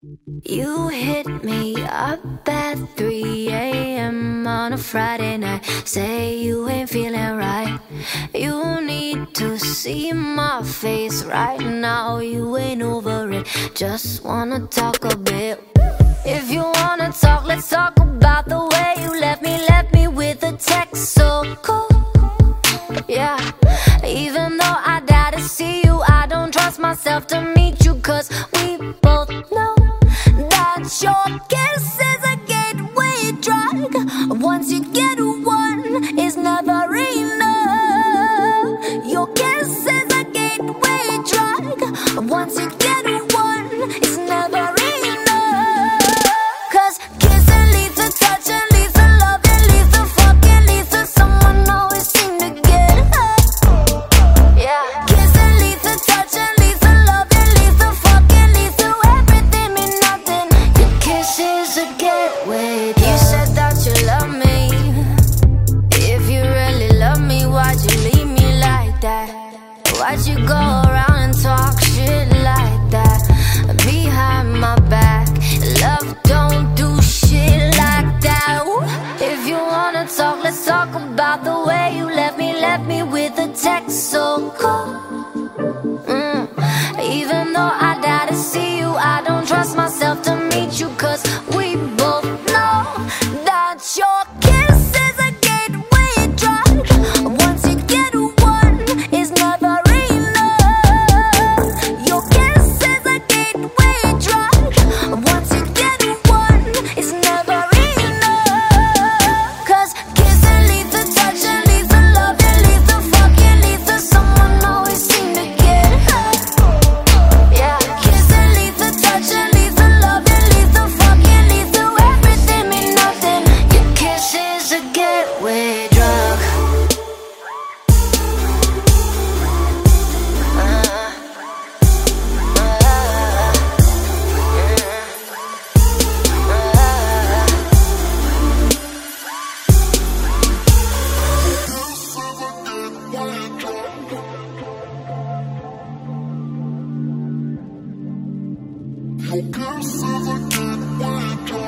You hit me up at 3 a.m. on a Friday night. Say you ain't feeling right. You need to see my face right now. You ain't over it. Just wanna talk a bit. If you wanna talk, let's talk about the way you left me. Left me with a text so cold. Yeah, even though I die to see you, I don't trust myself to Once you get one, it's never enough. Your kiss is a gateway drug. Once you wanna talk, let's talk about the way you left me, left me with a text so cold. Mm. Even though I to see you, I Your kiss is a gateway drug.